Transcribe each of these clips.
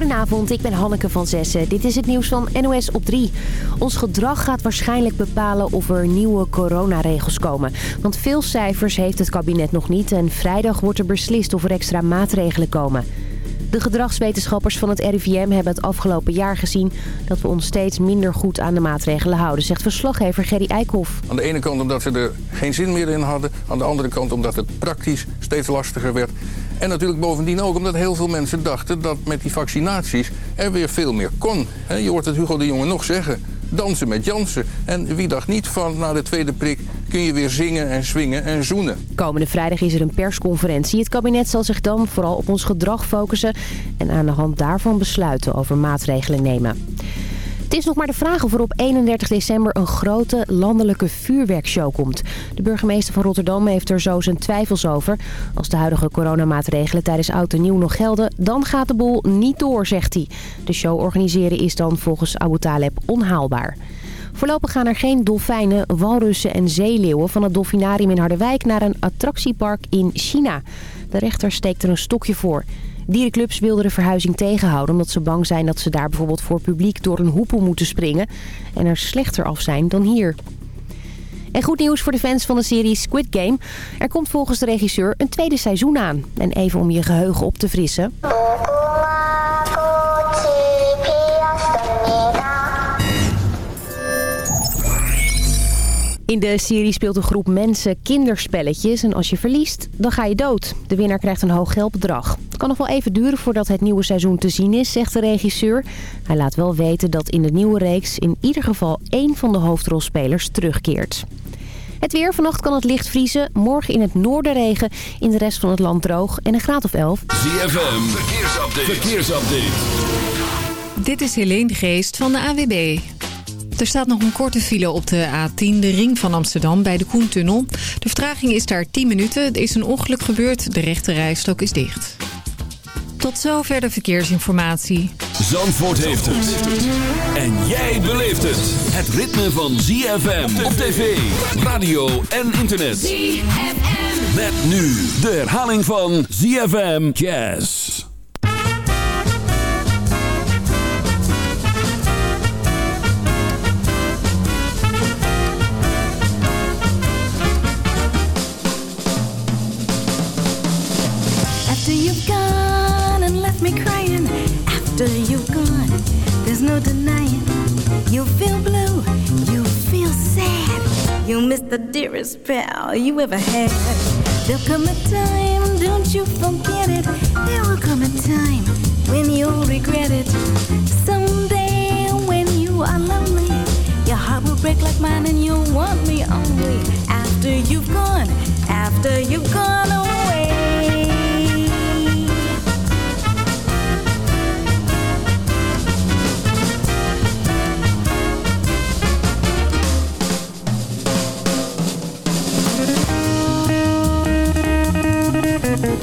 Goedenavond, ik ben Hanneke van Zessen. Dit is het nieuws van NOS op 3. Ons gedrag gaat waarschijnlijk bepalen of er nieuwe coronaregels komen. Want veel cijfers heeft het kabinet nog niet... en vrijdag wordt er beslist of er extra maatregelen komen. De gedragswetenschappers van het RIVM hebben het afgelopen jaar gezien... dat we ons steeds minder goed aan de maatregelen houden, zegt verslaggever Gerry Eikhoff. Aan de ene kant omdat ze er geen zin meer in hadden. Aan de andere kant omdat het praktisch steeds lastiger werd. En natuurlijk bovendien ook omdat heel veel mensen dachten dat met die vaccinaties er weer veel meer kon. Je hoort het Hugo de Jonge nog zeggen. Dansen met Jansen. En wie dacht niet van na de tweede prik kun je weer zingen en swingen en zoenen. Komende vrijdag is er een persconferentie. Het kabinet zal zich dan vooral op ons gedrag focussen... en aan de hand daarvan besluiten over maatregelen nemen. Het is nog maar de vraag of er op 31 december een grote landelijke vuurwerkshow komt. De burgemeester van Rotterdam heeft er zo zijn twijfels over. Als de huidige coronamaatregelen tijdens Oud en Nieuw nog gelden, dan gaat de boel niet door, zegt hij. De show organiseren is dan volgens Abu Taleb onhaalbaar. Voorlopig gaan er geen dolfijnen, walrussen en zeeleeuwen van het dolfinarium in Harderwijk naar een attractiepark in China. De rechter steekt er een stokje voor. Dierenclubs wilden de verhuizing tegenhouden omdat ze bang zijn dat ze daar bijvoorbeeld voor publiek door een hoepel moeten springen en er slechter af zijn dan hier. En goed nieuws voor de fans van de serie Squid Game. Er komt volgens de regisseur een tweede seizoen aan. En even om je geheugen op te frissen. In de serie speelt een groep mensen kinderspelletjes en als je verliest, dan ga je dood. De winnaar krijgt een hoog geldbedrag. Het kan nog wel even duren voordat het nieuwe seizoen te zien is, zegt de regisseur. Hij laat wel weten dat in de nieuwe reeks in ieder geval één van de hoofdrolspelers terugkeert. Het weer. Vannacht kan het licht vriezen. Morgen in het noorden regen. In de rest van het land droog. En een graad of 11. ZFM. Verkeersupdate. Verkeersupdate. Dit is Helene Geest van de AWB. Er staat nog een korte file op de A10, de ring van Amsterdam, bij de Koentunnel. De vertraging is daar 10 minuten. Er is een ongeluk gebeurd, de rechte rijstok is dicht. Tot zover de verkeersinformatie. Zandvoort heeft het. En jij beleeft het. Het ritme van ZFM op tv, radio en internet. ZFM. Met nu de herhaling van ZFM Jazz. After you've gone and left me crying, after you've gone, there's no denying. You feel blue, you feel sad. You miss the dearest pal you ever had. There'll come a time, don't you forget it. There will come a time when you'll regret it. Someday when you are lonely, your heart will break like mine and you'll want me only after you've gone, after you've gone away.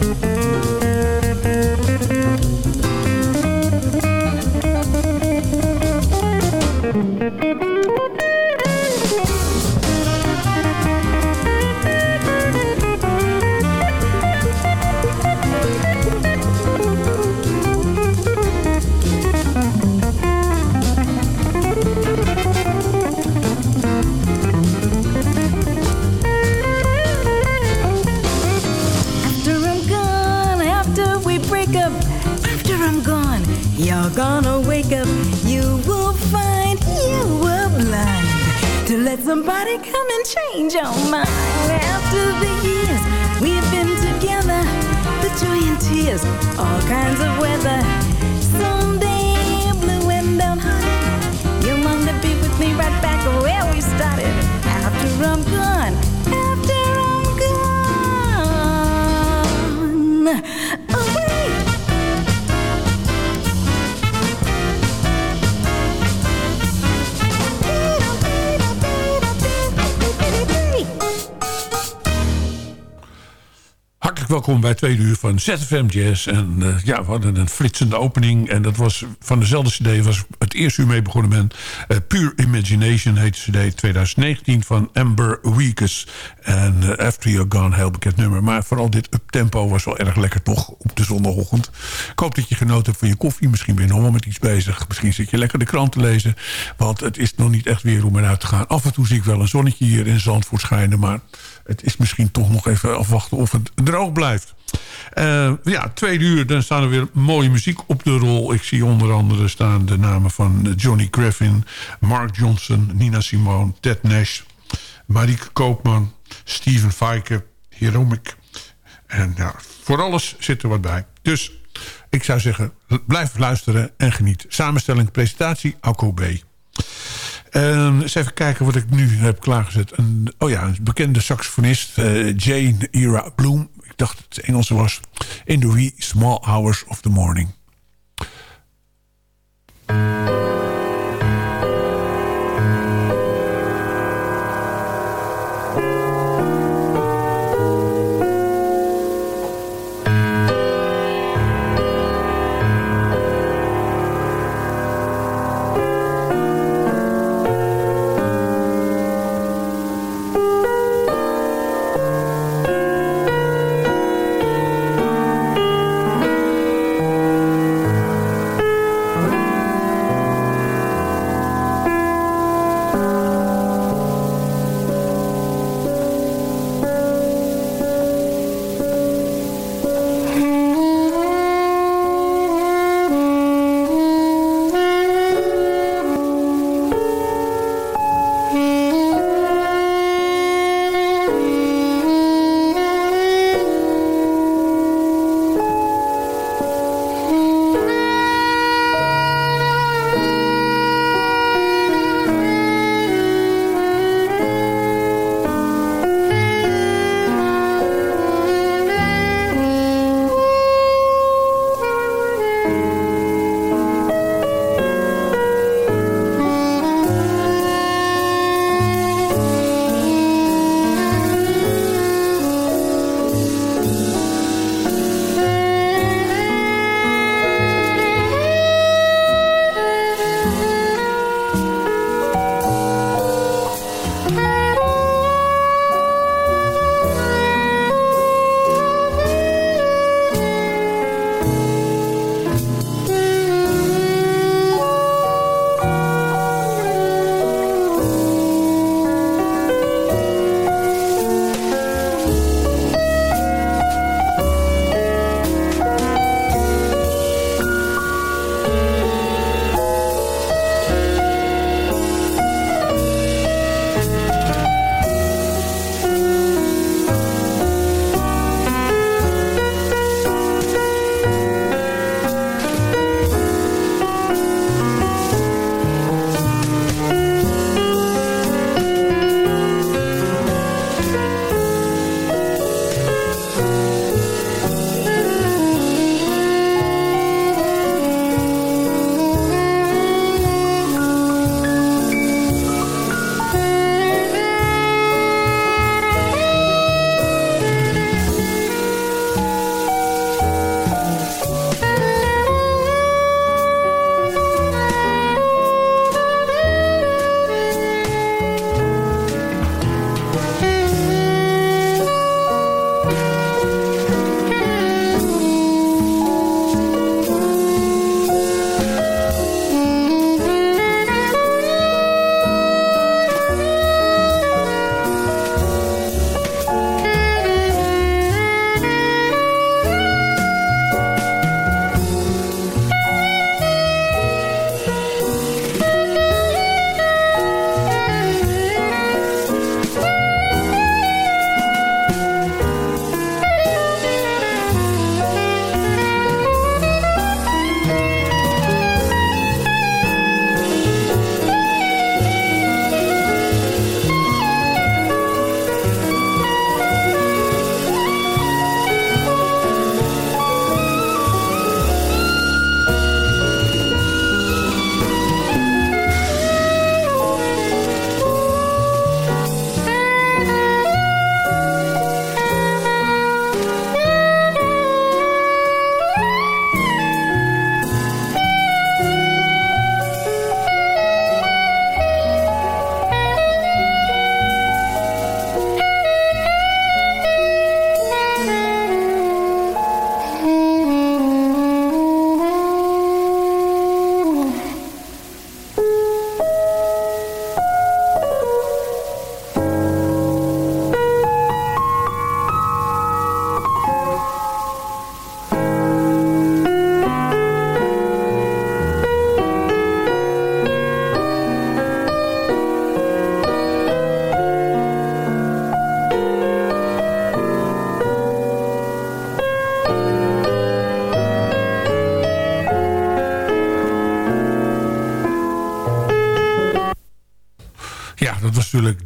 After all kinds of welkom bij tweede uur van ZFM Jazz. En eh, ja, we hadden een flitsende opening. En dat was van dezelfde cd was het eerste uur mee begonnen ben. Uh, Pure Imagination heet de cd 2019 van Amber Weekes. En uh, After You're Gone, heel bekend nummer. Maar vooral dit uptempo was wel erg lekker toch op de zondagochtend. Ik hoop dat je genoten hebt van je koffie. Misschien ben je nog wel met iets bezig. Misschien zit je lekker de krant te lezen. Want het is nog niet echt weer om eruit te gaan. Af en toe zie ik wel een zonnetje hier in Zandvoort schijnen. Maar het is misschien toch nog even afwachten of het droog blijft. Uh, ja, twee uur, dan staan er weer mooie muziek op de rol. Ik zie onder andere staan de namen van Johnny Griffin... Mark Johnson, Nina Simone, Ted Nash... Marieke Koopman, Steven Feike, Hieromik. En ja, voor alles zit er wat bij. Dus ik zou zeggen, blijf luisteren en geniet. Samenstelling, presentatie, Akko B. Uh, eens even kijken wat ik nu heb klaargezet. Een, oh ja, een bekende saxofonist, uh, Jane Ira Bloom. Ik dacht het Engelse was. In the wee small hours of the morning.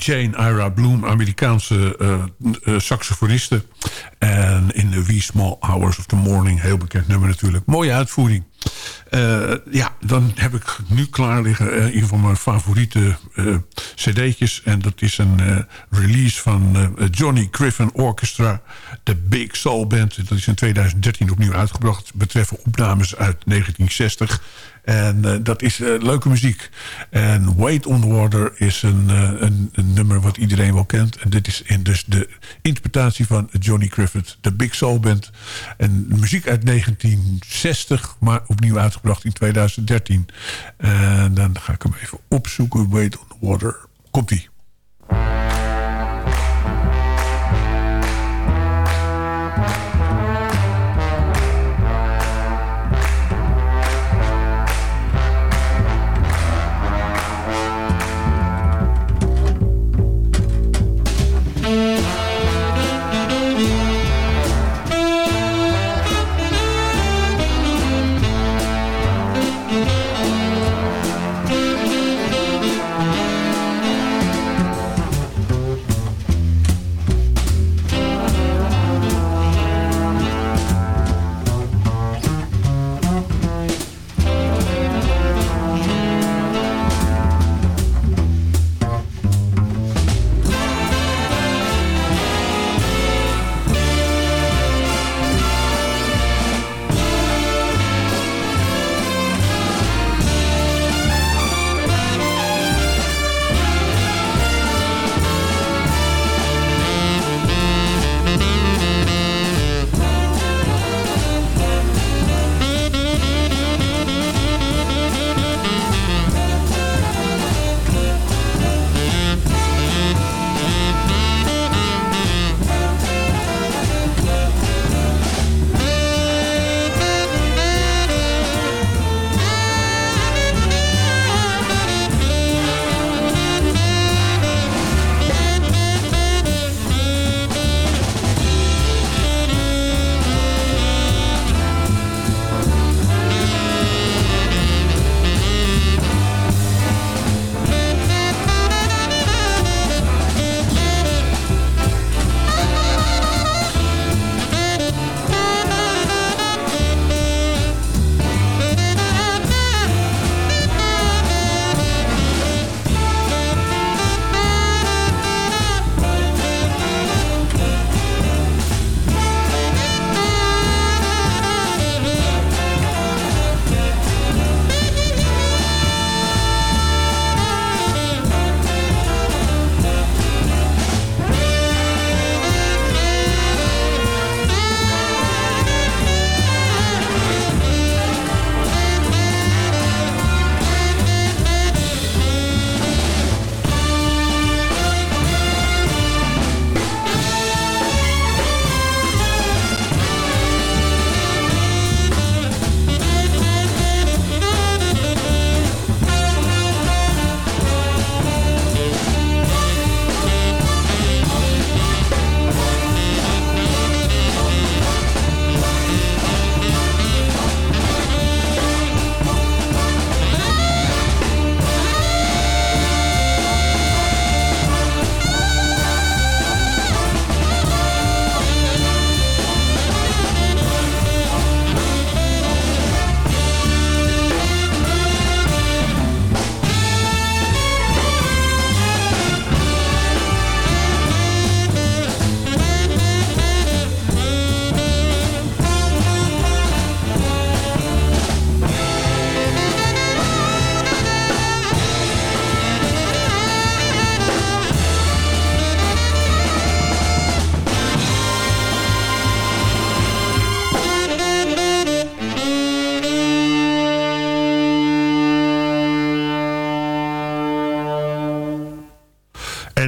Jane Ira Bloom, Amerikaanse uh, uh, saxofoniste. En in The Wee Small Hours of the Morning, heel bekend nummer natuurlijk. Mooie uitvoering. Uh, ja, dan heb ik nu klaar liggen een van mijn favoriete cd'tjes. En dat is een release van Johnny Griffin Orchestra. De Big Soul Band. Dat is in 2013 opnieuw uitgebracht. Betreffen opnames uit 1960. En uh, dat is uh, leuke muziek. En Wait on the Water is een, uh, een, een, nummer wat iedereen wel kent. En dit is in dus de interpretatie van Johnny Griffith, de Big Soul Band. En muziek uit 1960, maar opnieuw uitgebracht in 2013. En dan ga ik hem even opzoeken. Wait on the Water. Komt-ie.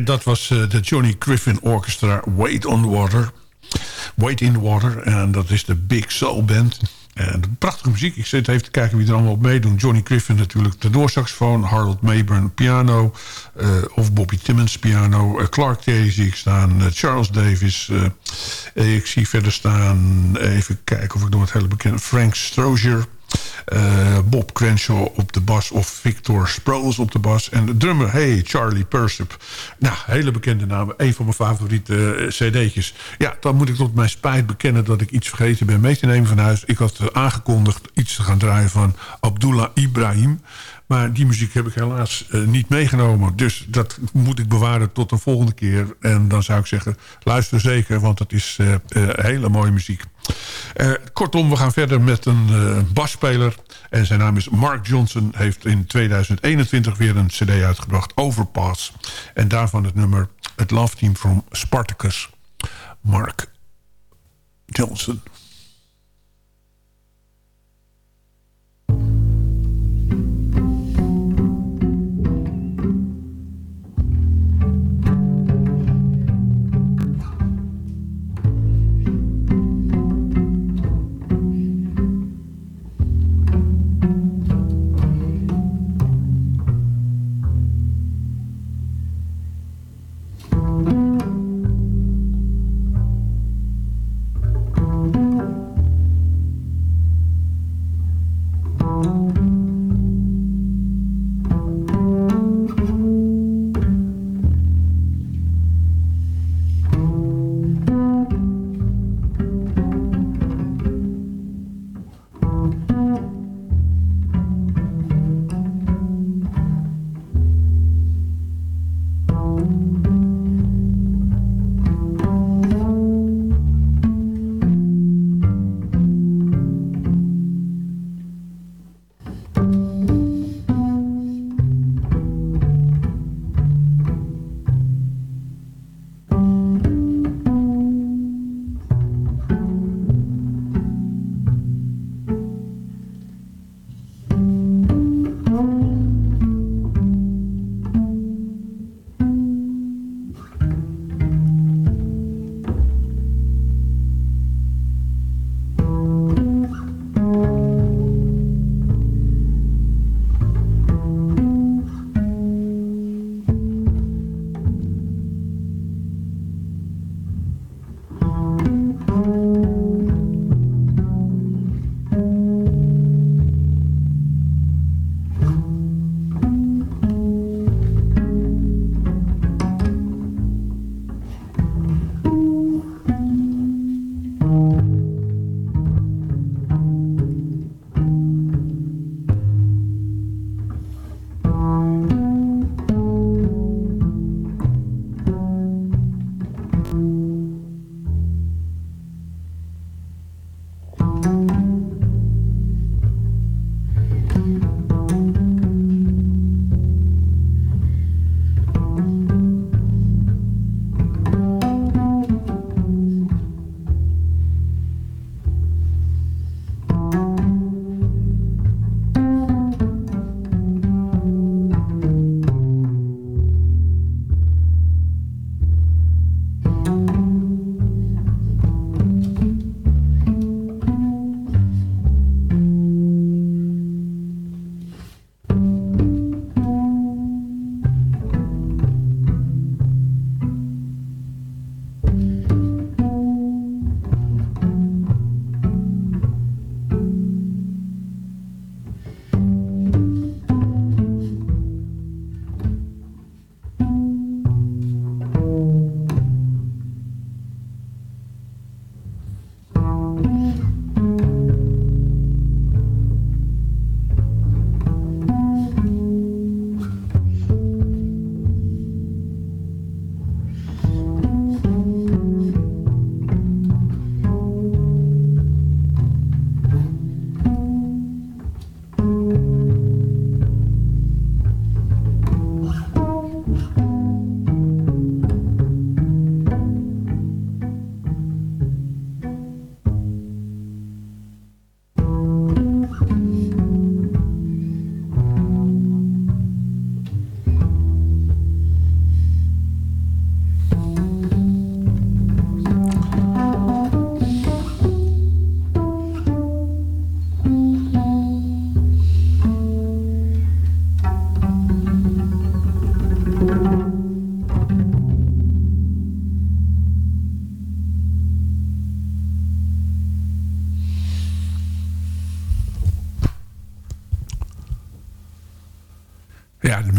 Dat was uh, de Johnny Griffin Orchestra Wait on Water. Wait in Water. En dat is de Big Soul Band. En prachtige muziek. Ik zit even te kijken wie er allemaal op meedoen. Johnny Griffin natuurlijk tenorsaxofoon. Harold Mayburn piano. Uh, of Bobby Timmons piano. Uh, Clark Terry zie ik staan. Charles Davis. ik zie verder staan... Even kijken of ik nog het hele bekende... Frank Strozier. Bob Crenshaw op de bas of Victor Sproles op de bas. En de drummer, hey, Charlie Persip. Nou, hele bekende namen. Een van mijn favoriete cd'tjes. Ja, dan moet ik tot mijn spijt bekennen dat ik iets vergeten ben mee te nemen van huis. Ik had aangekondigd iets te gaan draaien van Abdullah Ibrahim. Maar die muziek heb ik helaas uh, niet meegenomen. Dus dat moet ik bewaren tot een volgende keer. En dan zou ik zeggen, luister zeker, want het is uh, uh, hele mooie muziek. kortom, we gaan verder met een basspeler. En zijn naam is Mark Johnson. Heeft in 2021 weer een cd uitgebracht, Overpass. En daarvan het nummer Het Love Team from Spartacus. Mark Johnson.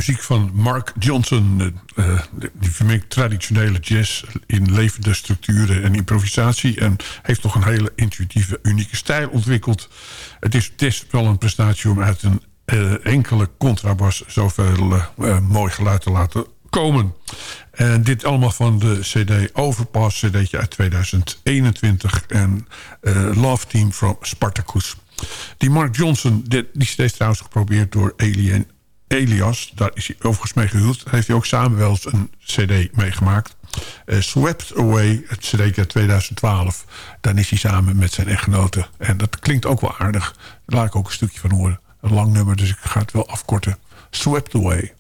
Muziek van Mark Johnson. Uh, die vermengt traditionele jazz in levende structuren en improvisatie. En heeft toch een hele intuïtieve, unieke stijl ontwikkeld. Het is best wel een prestatie om uit een uh, enkele contrabas zoveel mooi geluid te laten komen. En dit allemaal van de cd Overpass, cd'tje uit 2021. En Love Team from Spartacus. Die Mark Johnson, die, die is steeds trouwens geprobeerd door Alien Elias. Daar is hij overigens mee gehuwd. Heeft hij ook samen wel eens een cd meegemaakt. Uh, Swept Away, het cd 2012. Dan is hij samen met zijn echtgenote. En dat klinkt ook wel aardig. Daar laat ik ook een stukje van horen. Een lang nummer, dus ik ga het wel afkorten. Swept Away.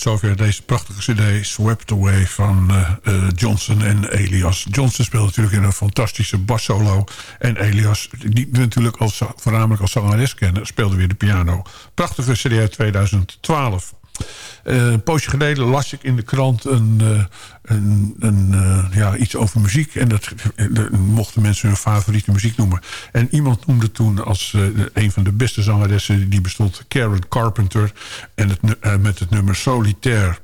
Zover deze prachtige cd Swept Away van uh, uh, Johnson en Elias. Johnson speelt natuurlijk in een fantastische bassolo. En Elias, die natuurlijk als, voornamelijk als zangeres kennen... speelde weer de piano. Prachtige cd uit 2012. Uh, een poosje geleden las ik in de krant een, uh, een, een uh, ja, iets over muziek. En dat mochten mensen hun favoriete muziek noemen. En iemand noemde toen als een van de beste zangeressen... die bestond Karen Carpenter en het, met het nummer Solitaire.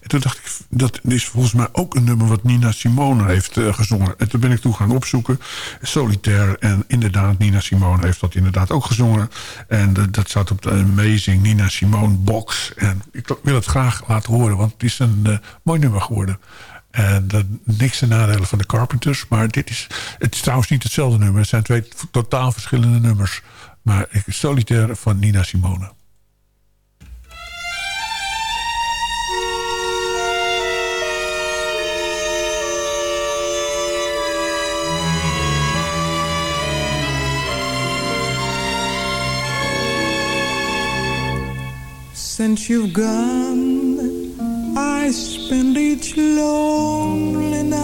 En toen dacht ik, dat is volgens mij ook een nummer wat Nina Simone heeft uh, gezongen. En toen ben ik toe gaan opzoeken. Solitaire. En inderdaad, Nina Simone heeft dat inderdaad ook gezongen. En uh, dat staat op de Amazing Nina Simone box. En ik wil het graag laten horen, want het is een uh, mooi nummer geworden. En uh, niks te nadelen van de Carpenters. Maar dit is, het is trouwens niet hetzelfde nummer. Het zijn twee totaal verschillende nummers. Maar Solitaire van Nina Simone. Since you've gone, I spend each lonely night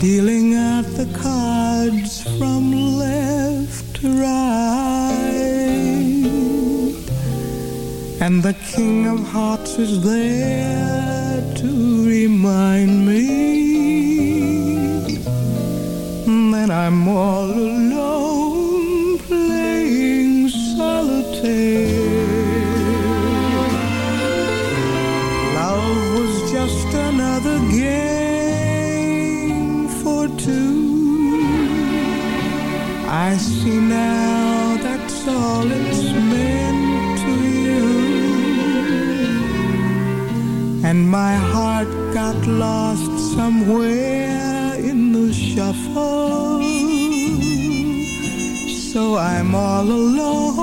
dealing out the cards from left to right. And the King of Hearts is there to remind me that I'm all alone all it's meant to you. And my heart got lost somewhere in the shuffle. So I'm all alone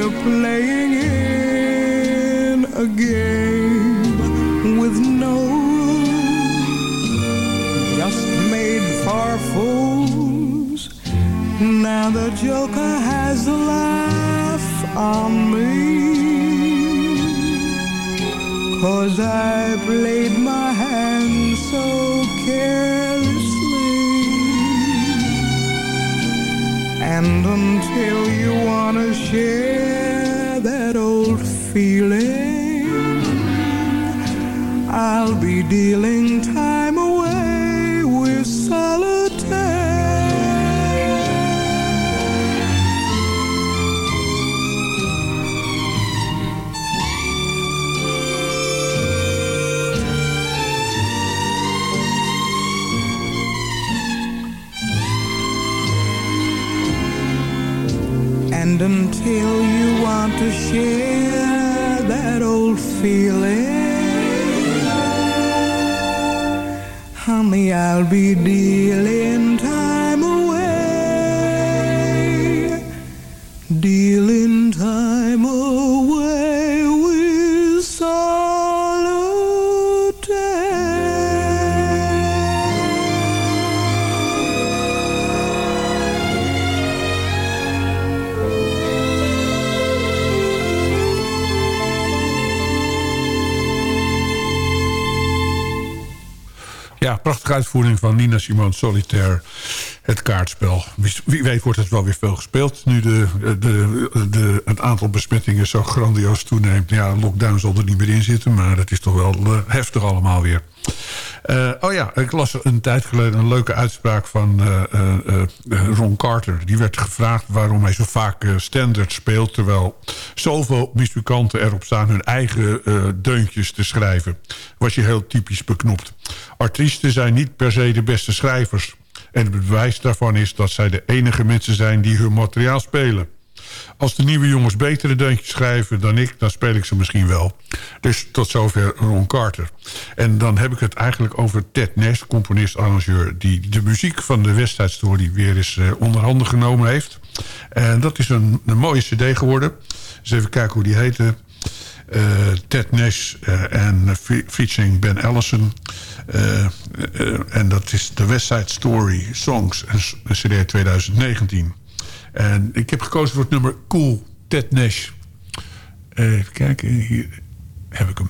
you're playing in a game with no rules, just made for fools. Now the joker has the laugh on me. Cause I played my hand so carelessly. And until you wanna share feeling, I'll be dealing be uitvoering van Nina Simone Solitaire. Het kaartspel. Wie, weet wordt het wel weer veel gespeeld. Nu de, de, de, het aantal besmettingen zo grandioos toeneemt. Ja, lockdown zal er niet meer in zitten. Maar het is toch wel uh, heftig allemaal weer. Uh, oh ja, ik las een tijd geleden een leuke uitspraak van uh, Ron Carter. Die werd gevraagd waarom hij zo vaak standard speelt... terwijl zoveel muzikanten erop staan hun eigen deuntjes te schrijven. Was je heel typisch beknopt. Artiesten zijn niet per se de beste schrijvers. En het bewijs daarvan is dat zij de enige mensen zijn die hun materiaal spelen. Als de nieuwe jongens betere deuntjes schrijven dan ik... dan speel ik ze misschien wel. Dus tot zover Ron Carter. En dan heb ik het eigenlijk over Ted Nash, componist-arrangeur... die de muziek van de West Side Story weer eens uh, onder handen genomen heeft. En dat is een, een mooie cd geworden. Dus even kijken hoe die heette. Uh, Ted Nash uh, en featuring Ben Allison. En dat is The West Side Story Songs, een cd 2019. En ik heb gekozen voor het nummer Cool, Ted Nash. even kijken, hier heb ik hem.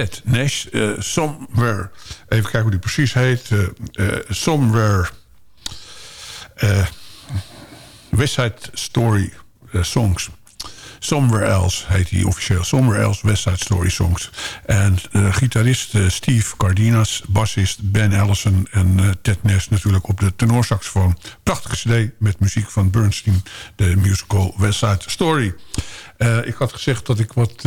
Ted Nash. Uh, Somewhere. Even kijken hoe die precies heet. Somewhere Uh, West Side Story uh, Songs. Somewhere Else heet hij officieel. Somewhere Else West Side Story Songs. En uh, gitarist Steve Cardinas, bassist Ben Allison... en Ted Ness natuurlijk op de tenorsaxofoon. Prachtige cd met muziek van Bernstein. De musical West Side Story. ik had gezegd dat ik wat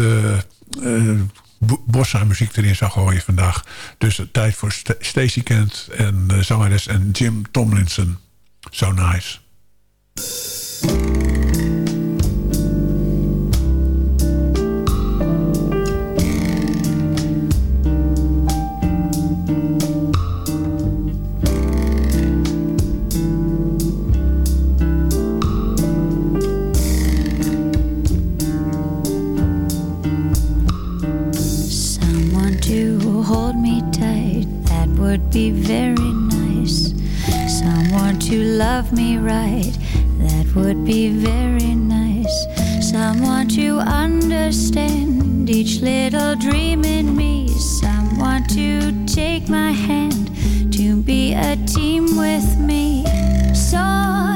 bossa muziek erin zou gooien vandaag. Dus tijd voor St Stacey Kent en uh, zangeres en Jim Tomlinson. So nice. Would be very nice. Someone to understand each little dream in me. Someone to take my hand, to be a team with me. So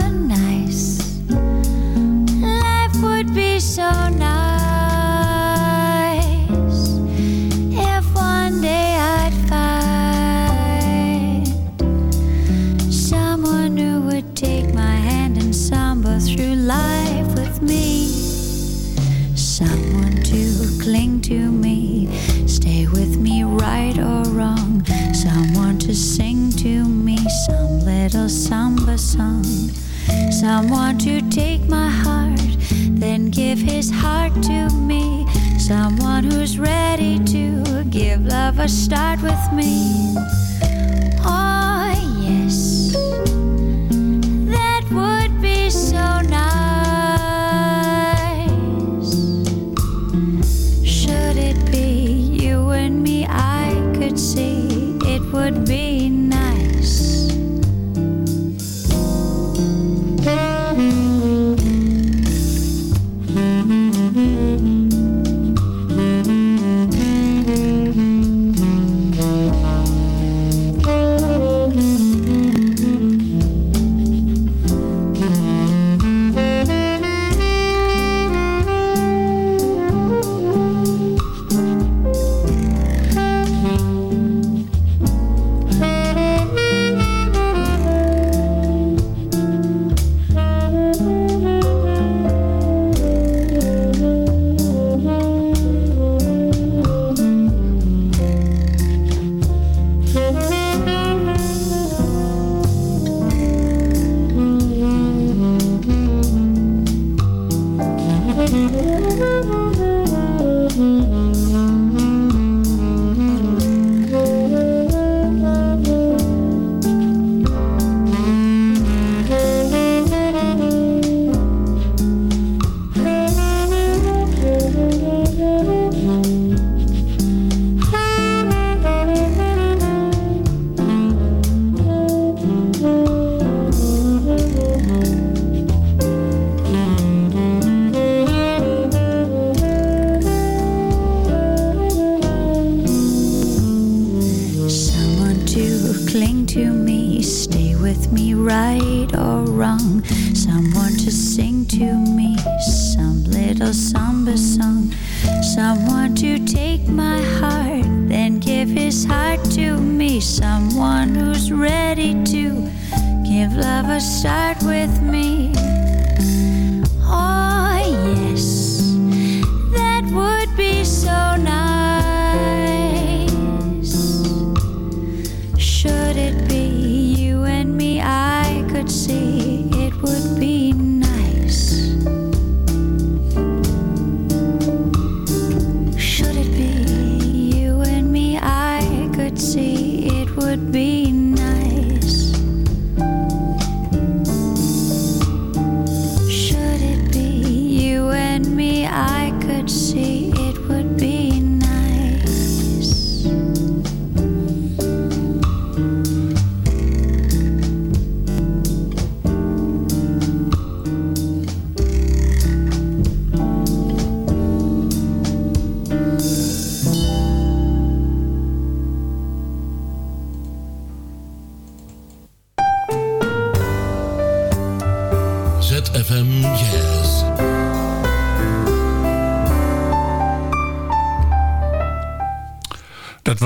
nice. Life would be so nice. Little samba song. Someone to take my heart, then give his heart to me. Someone who's ready to give love a start with me. Oh, yes, that would be so nice. Should it be you and me, I could see it would be with me.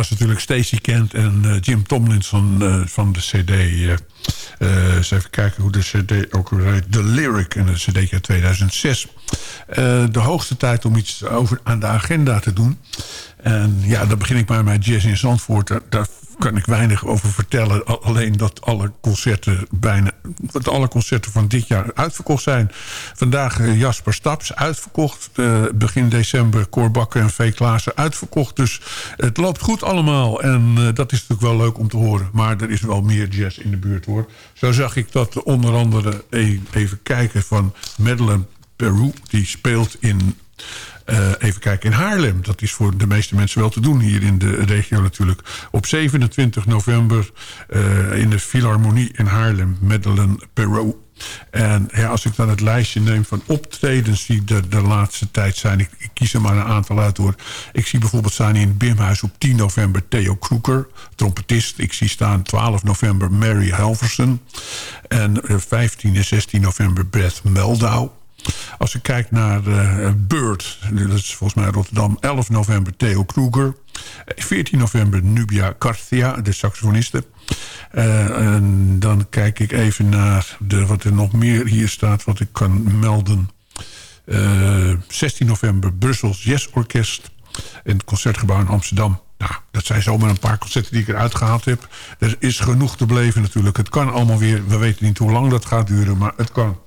Was natuurlijk Stacey Kent en uh, Jim Tomlinson uh, van de cd. Uh, eens even kijken hoe de cd ook weer heet. The Lyric, en de cd uit 2006. de hoogste tijd om iets over aan de agenda te doen. En ja, dan begin ik maar met Jazz in Zandvoort. Daar kan ik weinig over vertellen. Alleen dat alle concerten bijna dat alle concerten van dit jaar uitverkocht zijn. Vandaag uh, Jasper Staps uitverkocht. Uh, begin december Corbakken en V. Klaassen uitverkocht. Dus het loopt goed allemaal. En uh, dat is natuurlijk wel leuk om te horen. Maar er is wel meer jazz in de buurt hoor. Zo zag ik dat onder andere even kijken van Madeleine Peru. Die speelt in uh, even kijken, in Haarlem. Dat is voor de meeste mensen wel te doen hier in de regio natuurlijk. Op 27 november uh, in de Philharmonie in Haarlem. Madeleine Perrault. En ja, als ik dan het lijstje neem van optredens die de, de laatste tijd zijn... Ik, kies er maar een aantal uit hoor. Ik zie bijvoorbeeld staan in het Bimhuis op 10 november Theo Kroeker, trompetist. Ik zie staan 12 november Mary Halverson. En 15 en 16 november Brett Meldau. Als ik kijk naar uh, Bird, dat is volgens mij Rotterdam... 11 november Theo Kroeger. 14 november Nubia Carthia, de saxofoniste. Uh, en dan kijk ik even naar de, wat er nog meer hier staat... wat ik kan melden. Uh, 16 november Brussels Jazz Orkest... in het Concertgebouw in Amsterdam. Nou, dat zijn zomaar een paar concerten die ik eruit gehaald heb. Er is genoeg te beleven natuurlijk. Het kan allemaal weer. We weten niet hoe lang dat gaat duren, maar het kan.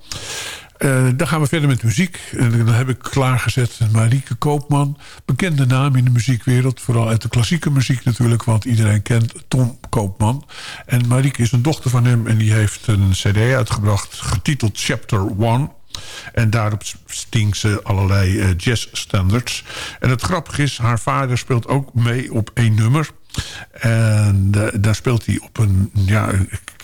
Uh, dan gaan we verder met muziek. En dan heb ik klaargezet Marieke Koopman. Bekende naam in de muziekwereld. Vooral uit de klassieke muziek natuurlijk. Want iedereen kent Tom Koopman. En Marieke is een dochter van hem. En die heeft een cd uitgebracht. Getiteld Chapter 1. En daarop stinkt ze allerlei uh, jazzstandards. En het grappige is, haar vader speelt ook mee op één nummer. En daar speelt hij op een... Ja,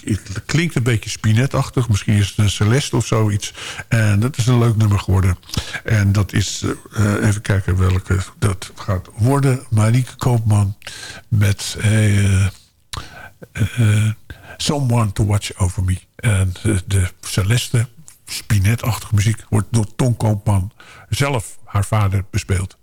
het klinkt een beetje spinetachtig. Misschien is het een Celeste of zoiets. En dat is een leuk nummer geworden. En dat is, uh, even kijken welke dat gaat worden. Marieke Koopman met uh, uh, Someone to Watch Over Me. En de, de Celeste, spinetachtige muziek, wordt door Tom Koopman zelf haar vader bespeeld.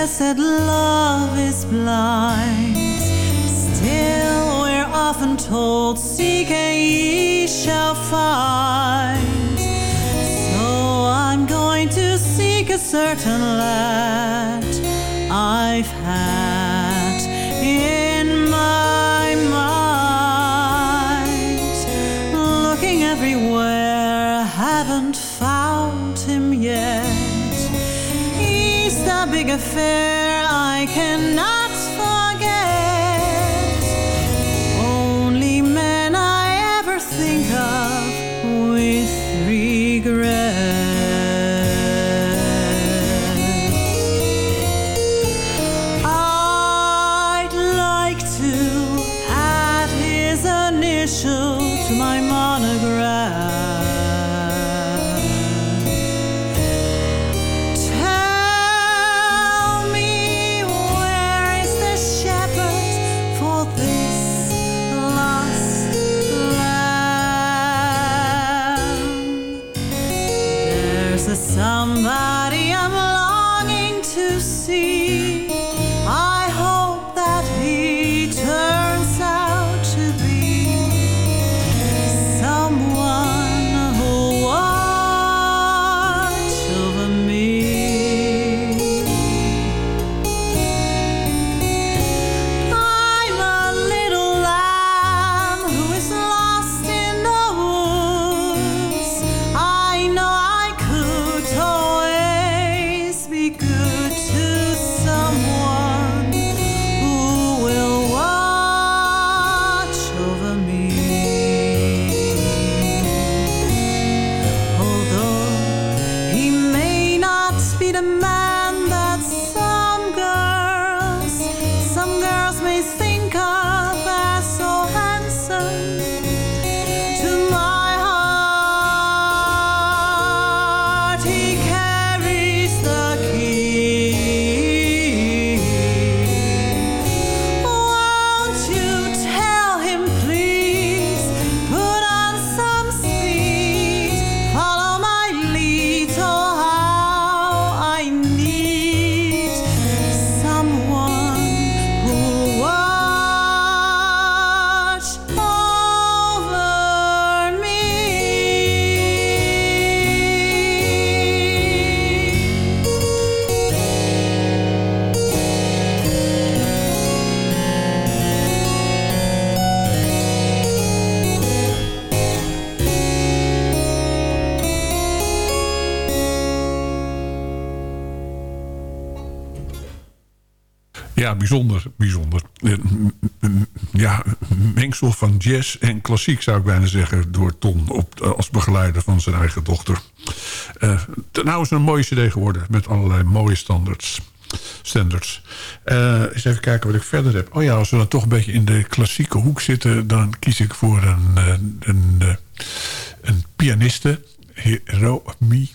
That love is blind. Still, we're often told, Seek and ye shall find. So I'm going to seek a certain lad big affair I cannot Bijzonder, bijzonder. Eh, Ja, mengsel van jazz en klassiek zou ik bijna zeggen... door Ton op, als begeleider van zijn eigen dochter. Eh, nou is een mooie cd geworden met allerlei mooie standards. standards. Eh, eens even kijken wat ik verder heb. Oh ja, als we dan toch een beetje in de klassieke hoek zitten... dan kies ik voor een, eh, een, eh, een pianiste, Hiromi...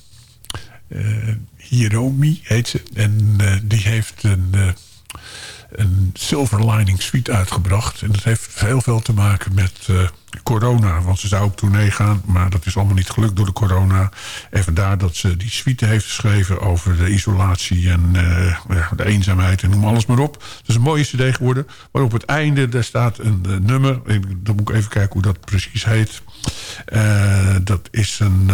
eh, Hiromi heet ze. En eh, die heeft een, eh, een Silver Lining Suite uitgebracht. En dat heeft heel veel te maken met eh, corona. Want ze zou op tournee gaan, maar dat is allemaal niet gelukt door de corona. En vandaar dat ze die suite heeft geschreven over de isolatie en eh, de eenzaamheid en noem alles maar op. Het is een mooie cd geworden. Maar op het einde, daar staat een eh, nummer. Dan moet ik even kijken hoe dat precies heet. Dat is een...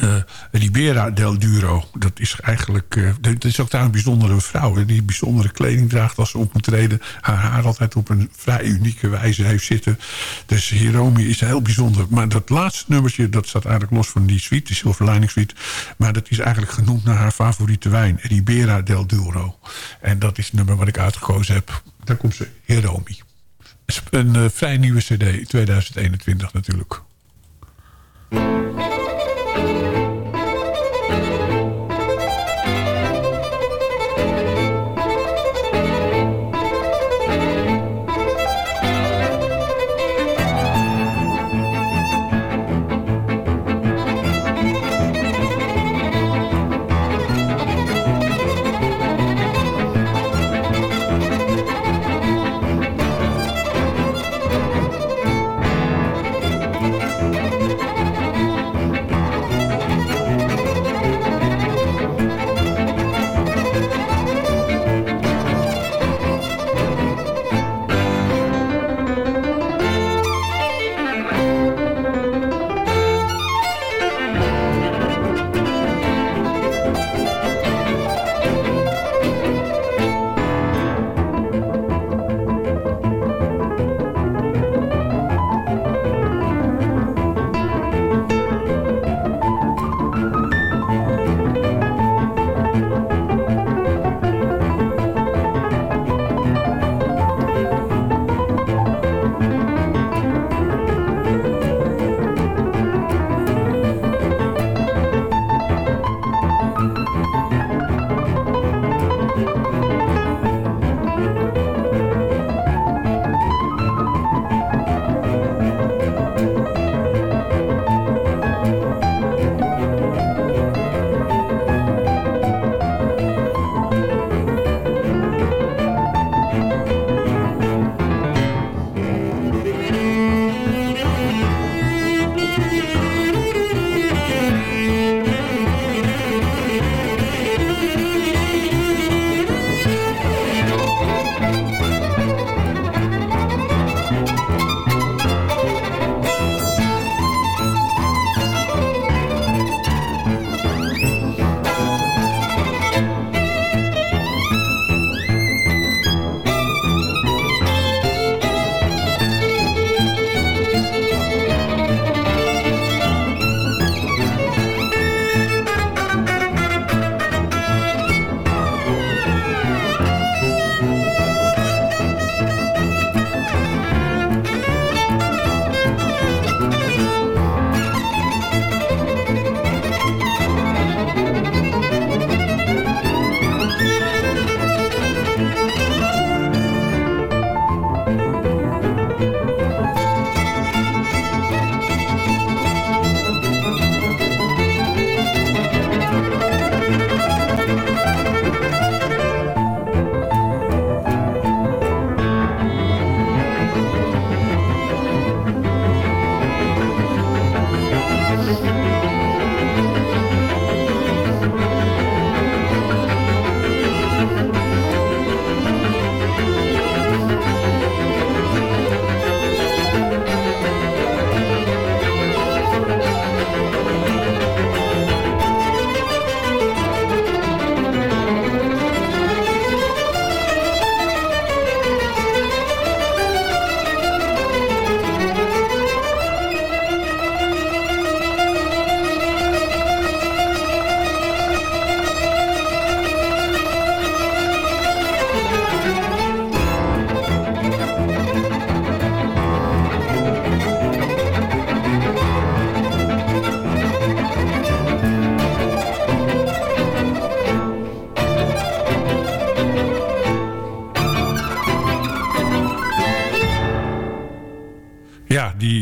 eh, Ribera del Duro. Dat is eigenlijk... eh, dat is ook daar een bijzondere vrouw. Die bijzondere kleding draagt als ze op moet treden. Haar haar altijd op een vrij unieke wijze heeft zitten. Dus Hiromi is heel bijzonder. Maar dat laatste nummertje, dat staat eigenlijk los van die suite. Die Silver Lining Suite. Maar dat is eigenlijk genoemd naar haar favoriete wijn. Ribera del Duro. En dat is het nummer wat ik uitgekozen heb. Daar komt ze, Hiromi. Een eh, vrij nieuwe cd, 2021 natuurlijk.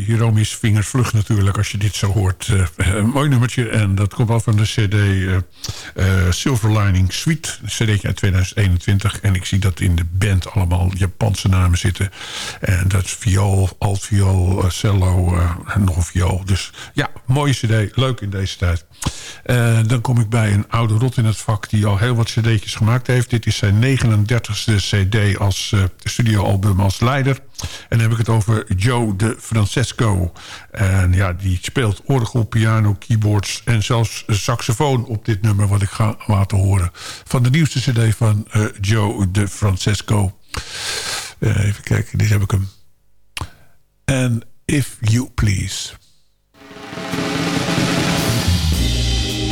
Ja, die Romis vingers vlug natuurlijk als je dit zo hoort. Uh, een mooi nummertje en dat komt al van de cd uh, uh, Silver Lining Suite. Cd'tje uit 2021. En ik zie dat in de band allemaal Japanse namen zitten. En dat is viool, altviool, cello en nog een viool. Dus ja, mooie cd. Leuk in deze tijd. Dan kom ik bij een oude rot in het vak die al heel wat cd'tjes gemaakt heeft. Dit is zijn 39ste cd als studioalbum als leider. En dan heb ik het over Joe de Francesco. En ja, die speelt orgel, piano, keyboards en zelfs saxofoon op dit nummer... wat ik ga laten horen. Van de nieuwste cd van uh, Joe de Francesco. Even kijken, dit heb ik hem. And If You Please...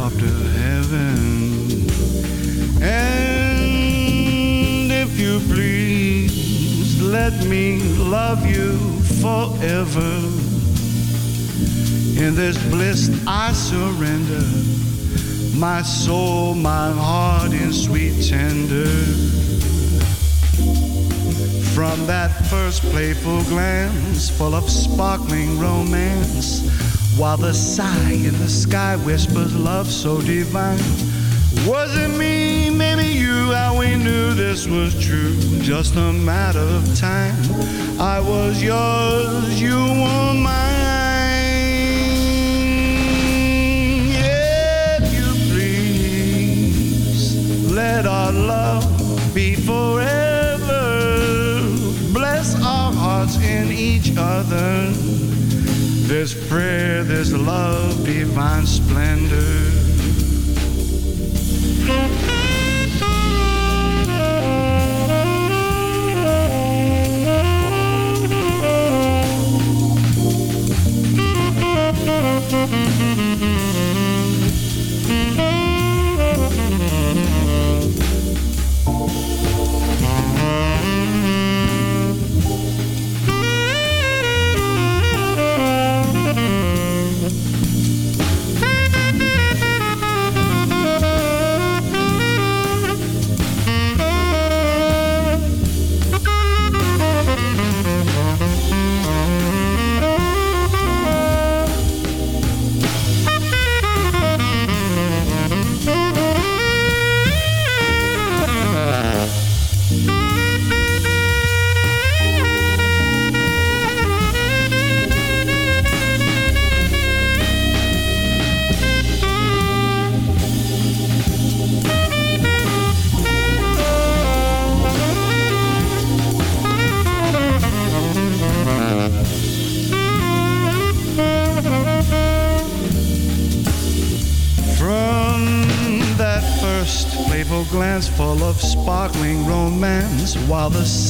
up to heaven. And if you please, let me love you forever. In this bliss I surrender my soul, my heart in sweet tender. From that first playful glance, full of sparkling romance, while the sigh in the sky whispers love so divine. Was it me, maybe you, how we knew this was true? Just a matter of time. I was yours, you were mine. If you please, let our love be forever. Bless our hearts in each other. This prayer, this love, divine splendor.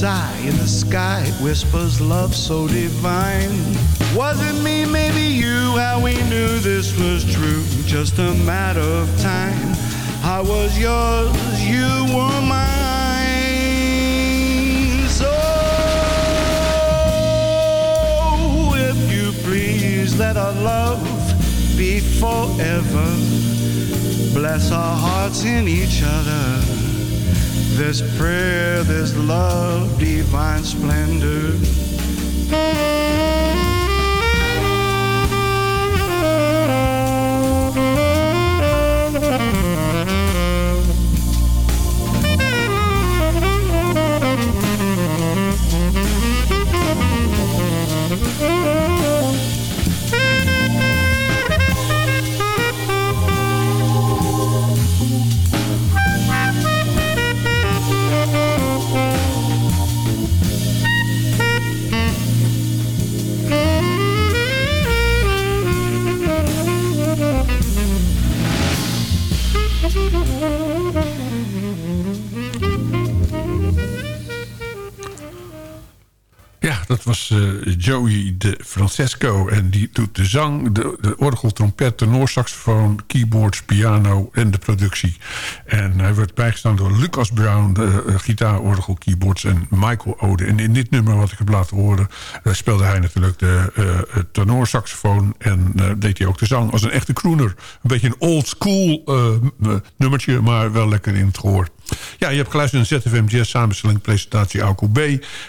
Sigh in the sky whispers love so divine. Was it me, maybe you, how we knew this was true? Just a matter of time. I was yours, you were mine. So, if you please, let our love be forever. Bless our hearts in each other this prayer, this love, divine splendor. Was eh, Joey de Francesco. En die doet de zang, de, de orgel, trompet, tenorsaxofoon... keyboards, piano en de productie. En hij wordt bijgestaan door Lucas Brown... de uh, gitaar, orgel, keyboards en Michael Ode. En in dit nummer wat ik heb laten horen... Uh, speelde hij natuurlijk de tenorsaxofoon... en deed hij ook de zang als een echte crooner. Een beetje een old school nummertje, maar wel lekker in het gehoor. Ja, je hebt geluisterd naar ZFM samenstelling presentatie Alco B.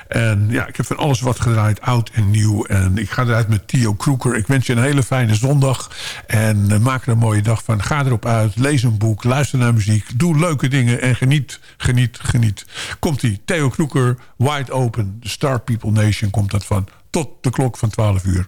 En ja, ik heb van alles wat gedraaid, oud en nieuw. En ik ga eruit met Theo Kroeker. Ik wens je een hele fijne zondag. En uh, maak er een mooie dag van. Ga erop uit, lees een boek, luister naar muziek. Doe leuke dingen en geniet, geniet, geniet. Komt-ie, Theo Kroeker, Wide Open, The Star People Nation komt dat van. Tot de klok van 12 uur.